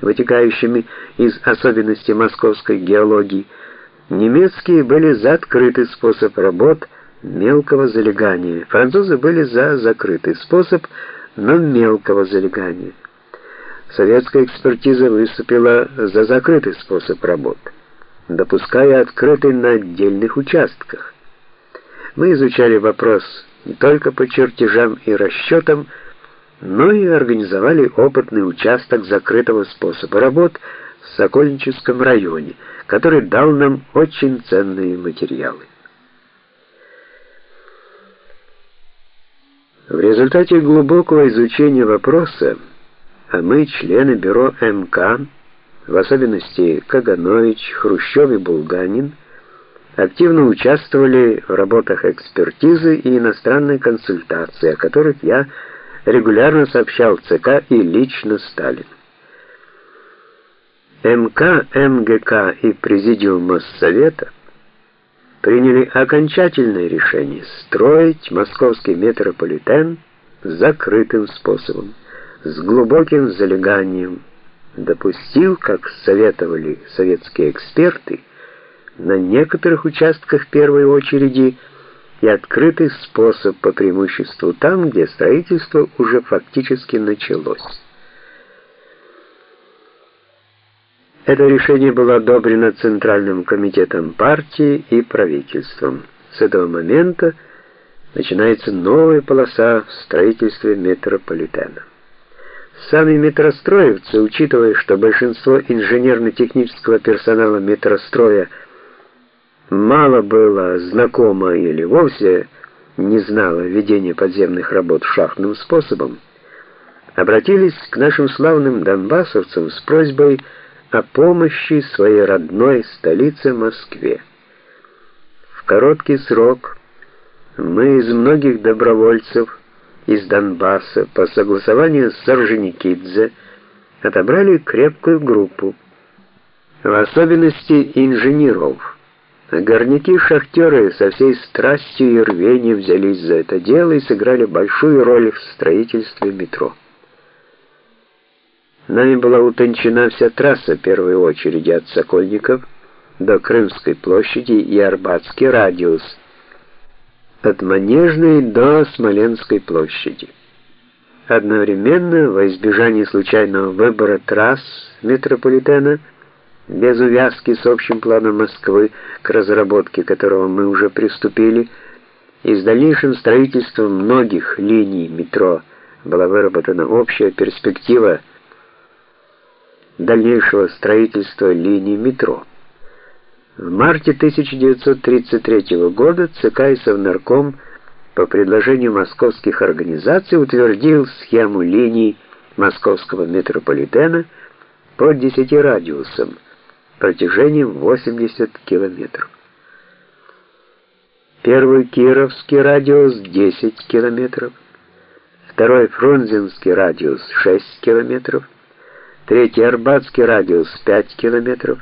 вытекающими из особенностей московской геологии, немецкие были за открытый способ работ мелкого залегания, французы были за закрытый способ, но мелкого залегания. Советская экспертиза выступила за закрытый способ работы, допуская открытый на отдельных участках. Мы изучали вопрос не только по чертежам и расчетам, но и организовали опытный участок закрытого способа работ в Сокольническом районе, который дал нам очень ценные материалы. В результате глубокого изучения вопроса, а мы, члены бюро МК, в особенности Каганович, Хрущев и Булганин, активно участвовали в работах экспертизы и иностранной консультации, о которых я регулярно сообщал ЦК и лично Сталин. МК, МГК и Президиум Моссовета приняли окончательное решение строить московский метрополитен закрытым способом, с глубоким залеганием, допустил, как советовали советские эксперты, на некоторых участках первой очереди и открытый способ по преимуществу там, где строительство уже фактически началось. Это решение было одобрено Центральным комитетом партии и правительством. С этого момента начинается новая полоса в строительстве метрополитена. Сами метростроевцы, учитывая, что большинство инженерно-технического персонала метростроя – мало было знакомо или вовсе не знало ведения подземных работ шахтным способом, обратились к нашим славным донбассовцам с просьбой о помощи своей родной столице Москве. В короткий срок мы из многих добровольцев из Донбасса по согласованию с Сорженикидзе отобрали крепкую группу, в особенности инженеров. Горняки-шахтеры со всей страстью и рвением взялись за это дело и сыграли большую роль в строительстве метро. Нами была утончена вся трасса первой очереди от Сокольников до Крымской площади и Арбатский радиус, от Манежной до Смоленской площади. Одновременно, во избежание случайного выбора трасс метрополитена, без увязки с общим планом Москвы, к разработке которого мы уже приступили, и с дальнейшим строительством многих линий метро была выработана общая перспектива дальнейшего строительства линий метро. В марте 1933 года ЦК и Совнарком по предложению московских организаций утвердил схему линий московского метрополитена по 10 радиусам – протяжением 80 километров. Первый Кировский радиус 10 километров, второй Фрунзенский радиус 6 километров, третий Арбатский радиус 5 километров,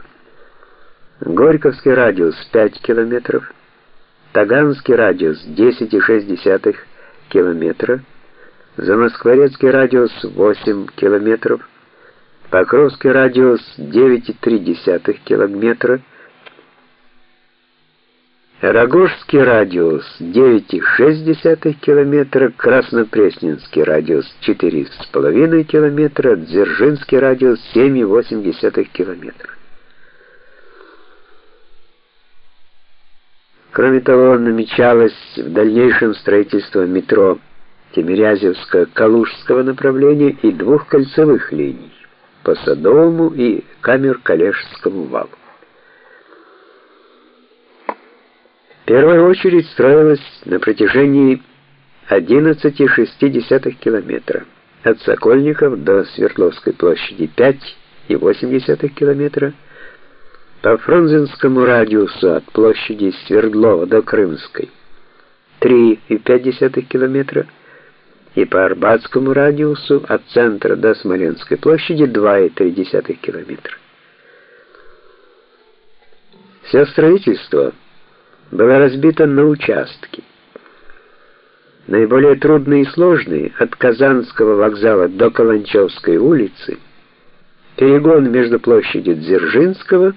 Горьковский радиус 5 километров, Таганский радиус 10,6 километра, Замоскворецкий радиус 8 километров, Покровский радиус 9,3 километра, Рогожский радиус 9,6 километра, Краснопресненский радиус 4,5 километра, Дзержинский радиус 7,8 километра. Кроме того, намечалось в дальнейшем строительство метро Тимирязевско-Калужского направления и двух кольцевых линий по Садовому и Камер-Калежскому валу. В первую очередь строилась на протяжении 11,6 километра от Сокольников до Свердловской площади 5,8 километра, по Фрунзенскому радиусу от площади Свердлова до Крымской 3,5 километра, и по Арбатскому радиусу от центра до Смоленской площади 2,3 километра. Все строительство было разбито на участки. Наиболее трудные и сложные от Казанского вокзала до Каланчевской улицы перегон между площадью Дзержинского